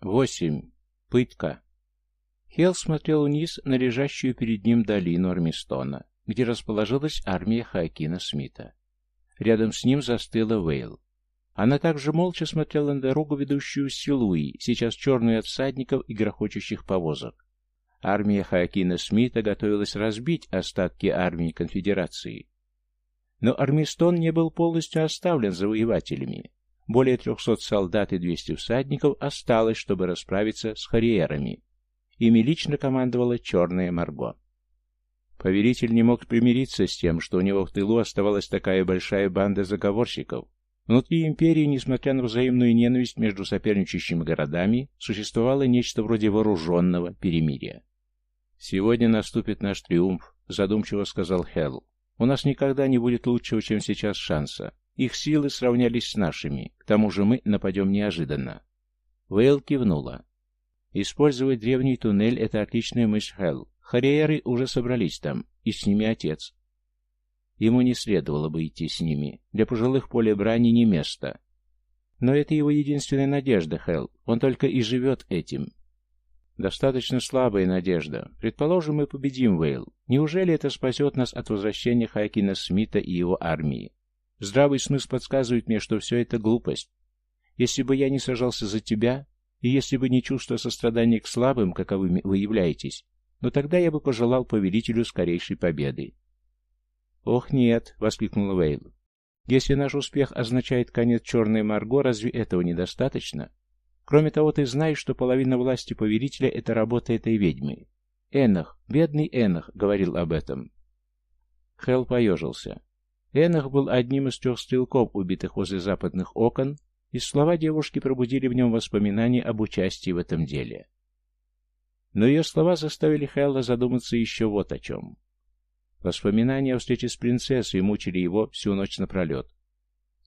Восемь. Пытка. Хелл смотрел вниз на лежащую перед ним долину Армистона, где расположилась армия Хакина Смита. Рядом с ним застыла Вейл. Она также молча смотрела на дорогу, ведущую в Силуи, сейчас черную от всадников и грохочущих повозок. Армия Хакина Смита готовилась разбить остатки армии конфедерации. Но Армистон не был полностью оставлен завоевателями. Более трехсот солдат и двести всадников осталось, чтобы расправиться с хариерами. Ими лично командовала Черная Марго. Повелитель не мог примириться с тем, что у него в тылу оставалась такая большая банда заговорщиков. Внутри империи, несмотря на взаимную ненависть между соперничающими городами, существовало нечто вроде вооруженного перемирия. «Сегодня наступит наш триумф», — задумчиво сказал Хелл. «У нас никогда не будет лучшего, чем сейчас шанса. Их силы сравнялись с нашими, к тому же мы нападем неожиданно». Вейл кивнула. «Использовать древний туннель — это отличная мысль, Хелл. Хариеры уже собрались там, и с ними отец. Ему не следовало бы идти с ними. Для пожилых поле брани не место. Но это его единственная надежда, Хелл. Он только и живет этим. Достаточно слабая надежда. Предположим, мы победим Вейл. Неужели это спасет нас от возвращения Хайкина Смита и его армии? Здравый смысл подсказывает мне, что все это глупость. Если бы я не сажался за тебя, и если бы не чувство сострадания к слабым, каковыми вы являетесь, но тогда я бы пожелал повелителю скорейшей победы. «Ох, нет!» — воскликнула Вейл. «Если наш успех означает конец черной Марго, разве этого недостаточно? Кроме того, ты знаешь, что половина власти повелителя — это работа этой ведьмы. Энах, бедный Энах, говорил об этом. Хел поежился. Энах был одним из трех стрелков, убитых возле западных окон, и слова девушки пробудили в нем воспоминания об участии в этом деле. Но ее слова заставили Хэлла задуматься еще вот о чем. Воспоминания о встрече с принцессой мучили его всю ночь напролет.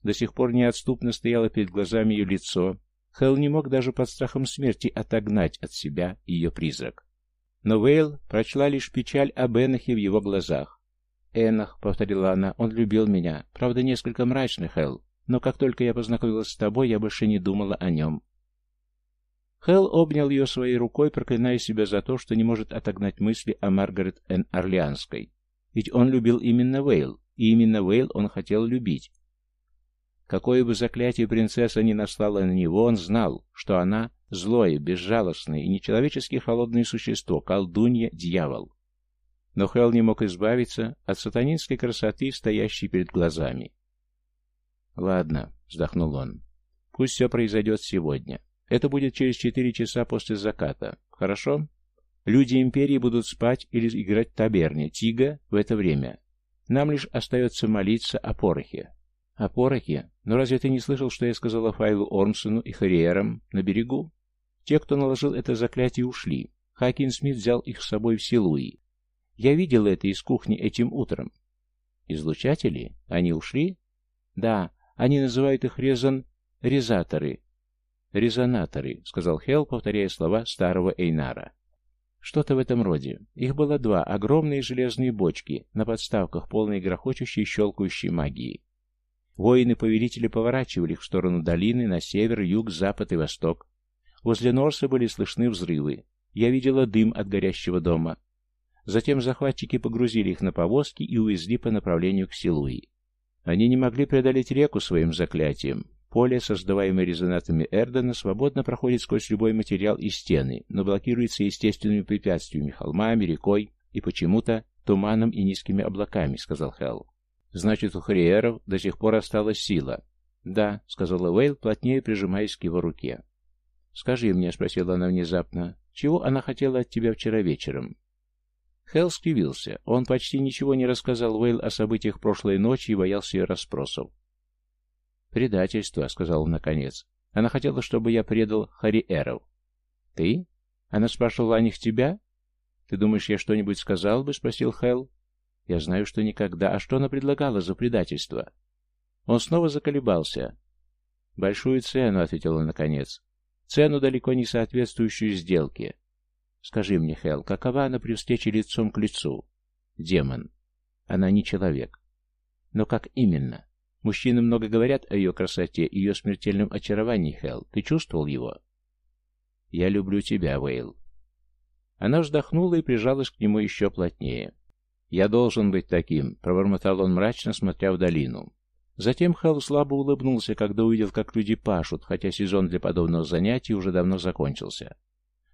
До сих пор неотступно стояло перед глазами ее лицо, Хелл не мог даже под страхом смерти отогнать от себя ее призрак. Но Вейл прочла лишь печаль об Энахе в его глазах. «Энах», — повторила она, — «он любил меня. Правда, несколько мрачно, Хелл, но как только я познакомилась с тобой, я больше не думала о нем». Хелл обнял ее своей рукой, проклиная себя за то, что не может отогнать мысли о Маргарет Н. Орлеанской. Ведь он любил именно Вейл, и именно Вейл он хотел любить. Какое бы заклятие принцесса ни наслала на него, он знал, что она — злое, безжалостное и нечеловечески холодное существо, колдунья, дьявол. Но Хелл не мог избавиться от сатанинской красоты, стоящей перед глазами. «Ладно», — вздохнул он, — «пусть все произойдет сегодня. Это будет через четыре часа после заката. Хорошо? Люди Империи будут спать или играть в таберне, Тига в это время. Нам лишь остается молиться о порохе». «О порохе? Но разве ты не слышал, что я сказала Файлу Ормсону и Хариерам на берегу? Те, кто наложил это заклятие, ушли. Хакин Смит взял их с собой в Силуи. Я видел это из кухни этим утром. Излучатели? Они ушли? Да, они называют их резон... резаторы. Резонаторы, сказал Хелл, повторяя слова старого Эйнара. Что-то в этом роде. Их было два, огромные железные бочки, на подставках, полные грохочущей щелкающей магии. Воины-повелители поворачивали их в сторону долины, на север, юг, запад и восток. Возле Норса были слышны взрывы. Я видела дым от горящего дома. Затем захватчики погрузили их на повозки и увезли по направлению к Силуи. Они не могли преодолеть реку своим заклятием. Поле, создаваемое резонатами Эрдена, свободно проходит сквозь любой материал и стены, но блокируется естественными препятствиями, холмами, рекой и почему-то туманом и низкими облаками, сказал Хелл. Значит, у Хариеров до сих пор осталась сила. Да, сказала Уэйл, плотнее прижимаясь к его руке. Скажи мне, спросила она внезапно, чего она хотела от тебя вчера вечером? Хелл скривился. Он почти ничего не рассказал Уэйл о событиях прошлой ночи и боялся ее расспросов. «Предательство», — сказал он наконец. «Она хотела, чтобы я предал Хариэров». «Ты? Она спрашивала о них тебя?» «Ты думаешь, я что-нибудь сказал бы?» — спросил Хелл. Я знаю, что никогда. А что она предлагала за предательство? Он снова заколебался. Большую цену, ответил он наконец. Цену, далеко не соответствующую сделке. Скажи мне, Хел, какова она при встрече лицом к лицу? Демон. Она не человек. Но как именно? Мужчины много говорят о ее красоте и ее смертельном очаровании, Хел. Ты чувствовал его? «Я люблю тебя, Вейл». Она вздохнула и прижалась к нему еще плотнее. «Я должен быть таким», — пробормотал он мрачно, смотря в долину. Затем Хелл слабо улыбнулся, когда увидел, как люди пашут, хотя сезон для подобного занятия уже давно закончился.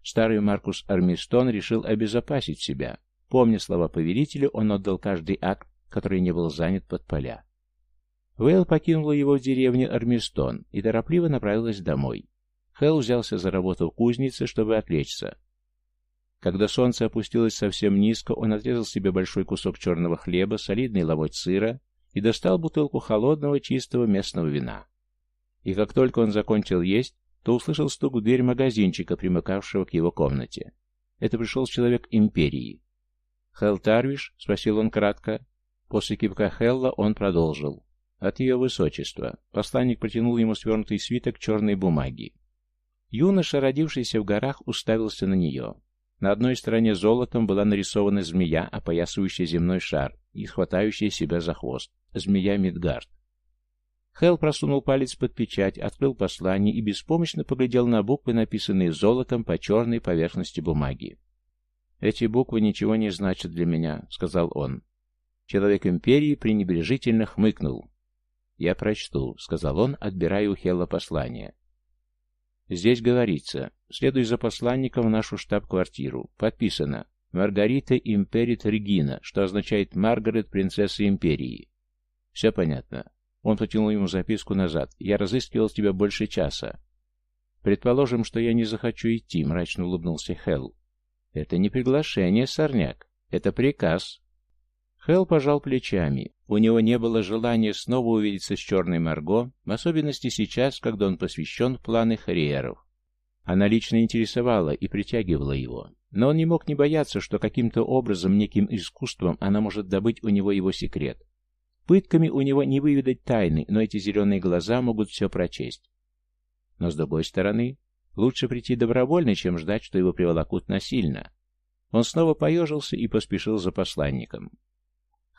Старый Маркус Армистон решил обезопасить себя. Помня слова повелителя, он отдал каждый акт, который не был занят под поля. Вейл покинула его в деревне Армистон и торопливо направилась домой. Хелл взялся за работу в кузнице, чтобы отвлечься. Когда солнце опустилось совсем низко, он отрезал себе большой кусок черного хлеба, солидный ломоть сыра и достал бутылку холодного чистого местного вина. И как только он закончил есть, то услышал стук в дверь магазинчика, примыкавшего к его комнате. Это пришел человек Империи. «Хелл Тарвиш?» — спросил он кратко. После кивка Хелла он продолжил. «От ее высочества». Посланник протянул ему свернутый свиток черной бумаги. Юноша, родившийся в горах, уставился на нее. На одной стороне золотом была нарисована змея, опоясывающая земной шар и хватающая себя за хвост. Змея Мидгард. Хелл просунул палец под печать, открыл послание и беспомощно поглядел на буквы, написанные золотом по черной поверхности бумаги. «Эти буквы ничего не значат для меня», — сказал он. Человек Империи пренебрежительно хмыкнул. «Я прочту», — сказал он, отбирая у Хелла послание. «Здесь говорится. Следуй за посланником в нашу штаб-квартиру. Подписано. Маргарита Империт Регина, что означает Маргарет, принцесса Империи. Все понятно. Он потянул ему записку назад. «Я разыскивал тебя больше часа». «Предположим, что я не захочу идти», — мрачно улыбнулся Хелл. «Это не приглашение, сорняк. Это приказ». Хелл пожал плечами. У него не было желания снова увидеться с черной Марго, в особенности сейчас, когда он посвящен в планы Хариеров. Она лично интересовала и притягивала его. Но он не мог не бояться, что каким-то образом, неким искусством, она может добыть у него его секрет. Пытками у него не выведать тайны, но эти зеленые глаза могут все прочесть. Но, с другой стороны, лучше прийти добровольно, чем ждать, что его приволокут насильно. Он снова поежился и поспешил за посланником.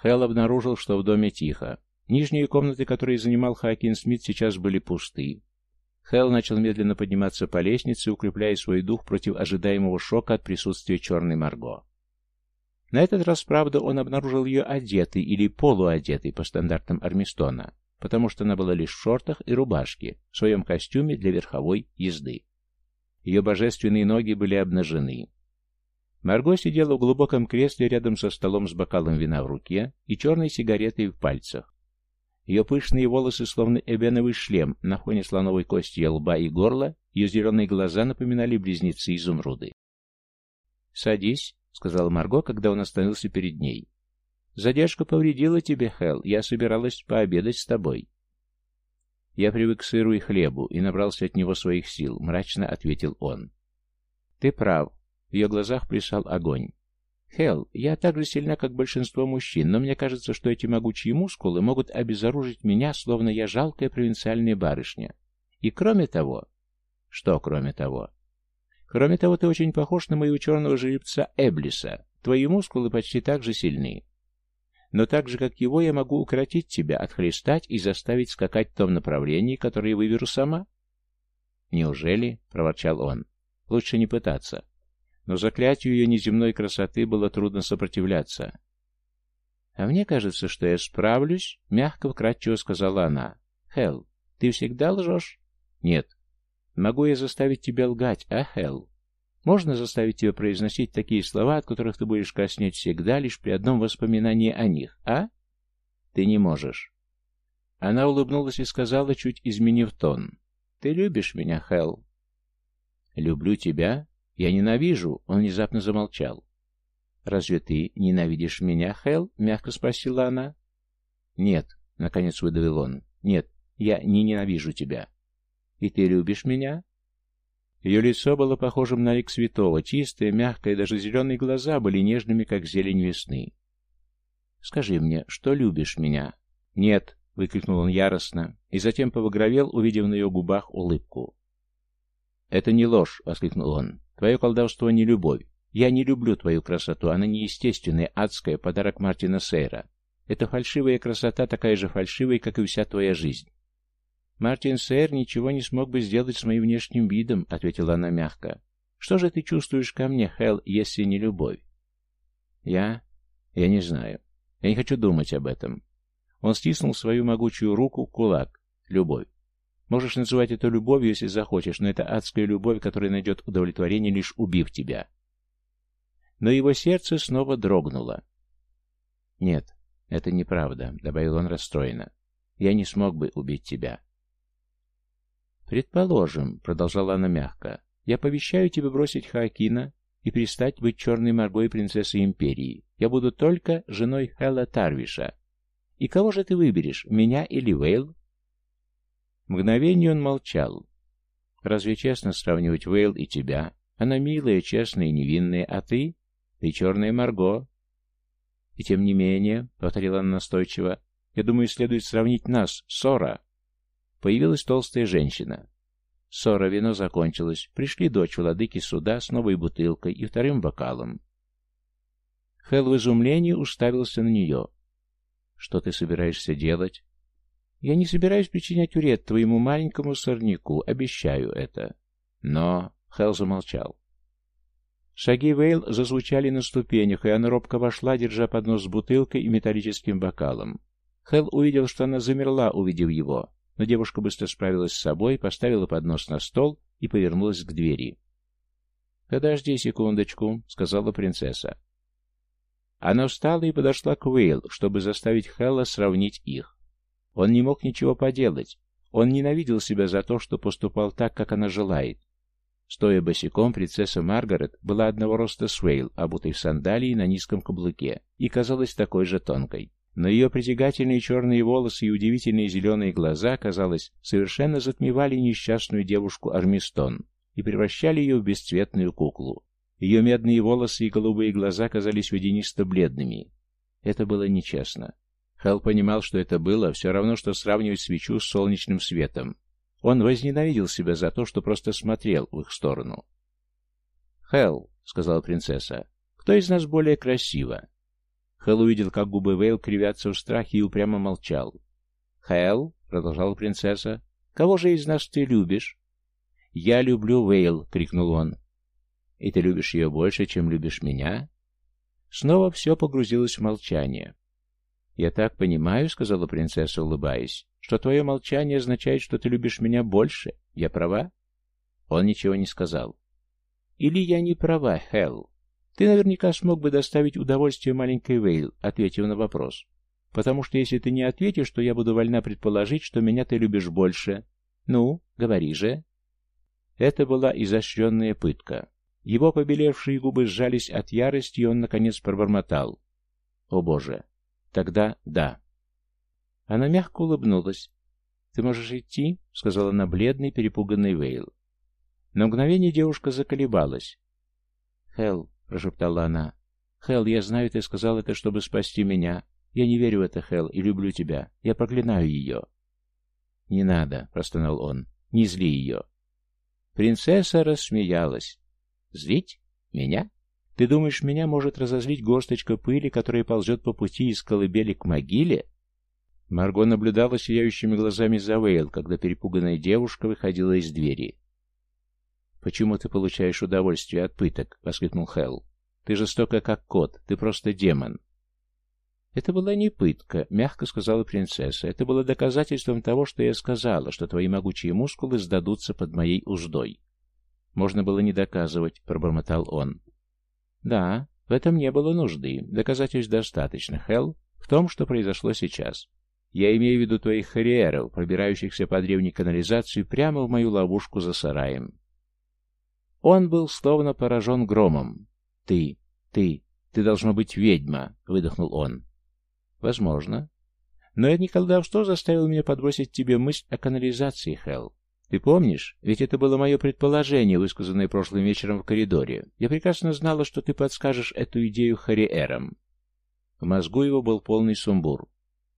Хелл обнаружил, что в доме тихо. Нижние комнаты, которые занимал Хакин Смит, сейчас были пусты. Хелл начал медленно подниматься по лестнице, укрепляя свой дух против ожидаемого шока от присутствия черной Марго. На этот раз, правда, он обнаружил ее одетой или полуодетой по стандартам Армистона, потому что она была лишь в шортах и рубашке, в своем костюме для верховой езды. Ее божественные ноги были обнажены. Марго сидела в глубоком кресле рядом со столом с бокалом вина в руке и черной сигаретой в пальцах. Ее пышные волосы, словно эбеновый шлем, на фоне слоновой кости лба и горла, ее зеленые глаза напоминали близнецы изумруды. «Садись», — сказала Марго, когда он остановился перед ней. «Задержка повредила тебе, Хелл. Я собиралась пообедать с тобой». «Я привык к сыру и хлебу и набрался от него своих сил», — мрачно ответил он. «Ты прав». В ее глазах плясал огонь. «Хелл, я так же сильна, как большинство мужчин, но мне кажется, что эти могучие мускулы могут обезоружить меня, словно я жалкая провинциальная барышня. И кроме того...» «Что кроме того?» Кроме того, ты очень похож на моего черного жеребца Эблиса. Твои мускулы почти так же сильны. Но так же, как его, я могу укротить тебя, отхлестать и заставить скакать в том направлении, которое выберу сама. Неужели? — проворчал он. Лучше не пытаться. Но заклятию ее неземной красоты было трудно сопротивляться. «А мне кажется, что я справлюсь», — мягко вкратчиво сказала она. «Хелл, ты всегда лжешь?» «Нет, Могу я заставить тебя лгать, а, Хелл? Можно заставить тебя произносить такие слова, от которых ты будешь краснеть всегда, лишь при одном воспоминании о них, а? Ты не можешь. Она улыбнулась и сказала, чуть изменив тон. Ты любишь меня, Хелл? Люблю тебя? Я ненавижу. Он внезапно замолчал. «Разве ты ненавидишь меня, Хелл?» — мягко спросила она. «Нет», — наконец выдавил он. «Нет, я не ненавижу тебя. И ты любишь меня?» Ее лицо было похожим на лик святого, чистое, мягкое, даже зеленые глаза были нежными, как зелень весны. «Скажи мне, что любишь меня?» «Нет», — выкрикнул он яростно, и затем побагровел, увидев на ее губах улыбку. «Это не ложь», — воскликнул он. «Твое колдовство не любовь. Я не люблю твою красоту, она неестественная, адская, подарок Мартина Сейра. Это фальшивая красота, такая же фальшивая, как и вся твоя жизнь. «Мартин Сэр ничего не смог бы сделать с моим внешним видом», — ответила она мягко. Что же ты чувствуешь ко мне, Хелл, если не любовь? Я? Я не знаю. Я не хочу думать об этом. Он стиснул свою могучую руку кулак. Любовь. Можешь называть это любовью, если захочешь, но это адская любовь, которая найдет удовлетворение, лишь убив тебя. Но его сердце снова дрогнуло. «Нет, это неправда», — добавил он расстроенно. «Я не смог бы убить тебя». «Предположим», — продолжала она мягко, — «я повещаю тебе бросить Хаакина и перестать быть черной моргой принцессой Империи. Я буду только женой Хэлла Тарвиша. И кого же ты выберешь, меня или Вейл?» Мгновение он молчал. «Разве честно сравнивать Вейл и тебя? Она милая, честная и невинная, а ты? Ты черная Марго». «И тем не менее», — повторила она настойчиво, — «я думаю, следует сравнить нас, Сора». Появилась толстая женщина. Ссора вино закончилось. Пришли дочь владыки суда с новой бутылкой и вторым бокалом. Хелл в изумлении уставился на нее. «Что ты собираешься делать?» Я не собираюсь причинять вред твоему маленькому сорняку, обещаю это. Но... Хелл замолчал. Шаги Вейл зазвучали на ступенях, и она робко вошла, держа поднос с бутылкой и металлическим бокалом. Хелл увидел, что она замерла, увидев его, но девушка быстро справилась с собой, поставила поднос на стол и повернулась к двери. «Подожди секундочку», — сказала принцесса. Она встала и подошла к Вейл, чтобы заставить Хелла сравнить их. Он не мог ничего поделать. Он ненавидел себя за то, что поступал так, как она желает. Стоя босиком, принцесса Маргарет была одного роста с Вейл, обутой в сандалии на низком каблуке, и казалась такой же тонкой. Но ее притягательные черные волосы и удивительные зеленые глаза, казалось, совершенно затмевали несчастную девушку Армистон и превращали ее в бесцветную куклу. Ее медные волосы и голубые глаза казались водянисто-бледными. Это было нечестно. Хелл понимал, что это было все равно, что сравнивать свечу с солнечным светом. Он возненавидел себя за то, что просто смотрел в их сторону. «Хелл», — сказала принцесса, — «кто из нас более красиво?» Хелл увидел, как губы Вейл кривятся в страхе и упрямо молчал. «Хелл», — продолжала принцесса, — «кого же из нас ты любишь?» «Я люблю Вейл», — крикнул он. «И ты любишь ее больше, чем любишь меня?» Снова все погрузилось в молчание. «Я так понимаю», — сказала принцесса, улыбаясь, — «что твое молчание означает, что ты любишь меня больше. Я права?» Он ничего не сказал. «Или я не права, Хелл? Ты наверняка смог бы доставить удовольствие маленькой Вейл, ответив на вопрос. Потому что если ты не ответишь, то я буду вольна предположить, что меня ты любишь больше. Ну, говори же». Это была изощренная пытка. Его побелевшие губы сжались от ярости, и он, наконец, пробормотал. «О, Боже! Тогда да. Она мягко улыбнулась. «Ты можешь идти?» — сказала она бледный, перепуганный Вейл. На мгновение девушка заколебалась. «Хелл», — прошептала она, — «Хелл, я знаю, ты сказал это, чтобы спасти меня. Я не верю в это, Хелл, и люблю тебя. Я проклинаю ее». «Не надо», — простонал он, — «не зли ее». Принцесса рассмеялась. «Злить? Меня?» Ты думаешь, меня может разозлить горсточка пыли, которая ползет по пути из колыбели к могиле?» Марго наблюдала сияющими глазами за Вейл, когда перепуганная девушка выходила из двери. «Почему ты получаешь удовольствие от пыток?» — воскликнул Хелл. «Ты жестока, как кот. Ты просто демон». «Это была не пытка», — мягко сказала принцесса. «Это было доказательством того, что я сказала, что твои могучие мускулы сдадутся под моей уздой». «Можно было не доказывать», — пробормотал он. Да, в этом не было нужды. Доказательств достаточно, Хелл, в том, что произошло сейчас. Я имею в виду твоих харьеров, пробирающихся по древней канализации прямо в мою ловушку за сараем. Он был словно поражен громом. «Ты, ты, ты должна быть ведьма!» — выдохнул он. «Возможно. Но это не колдовство заставило меня подбросить тебе мысль о канализации, Хелл. Ты помнишь? Ведь это было мое предположение, высказанное прошлым вечером в коридоре. Я прекрасно знала, что ты подскажешь эту идею Хариэрам. В мозгу его был полный сумбур.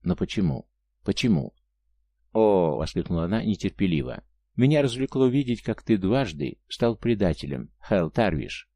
Но почему? Почему? «О!» — воскликнула она нетерпеливо. «Меня развлекло видеть, как ты дважды стал предателем, Хэл Тарвиш.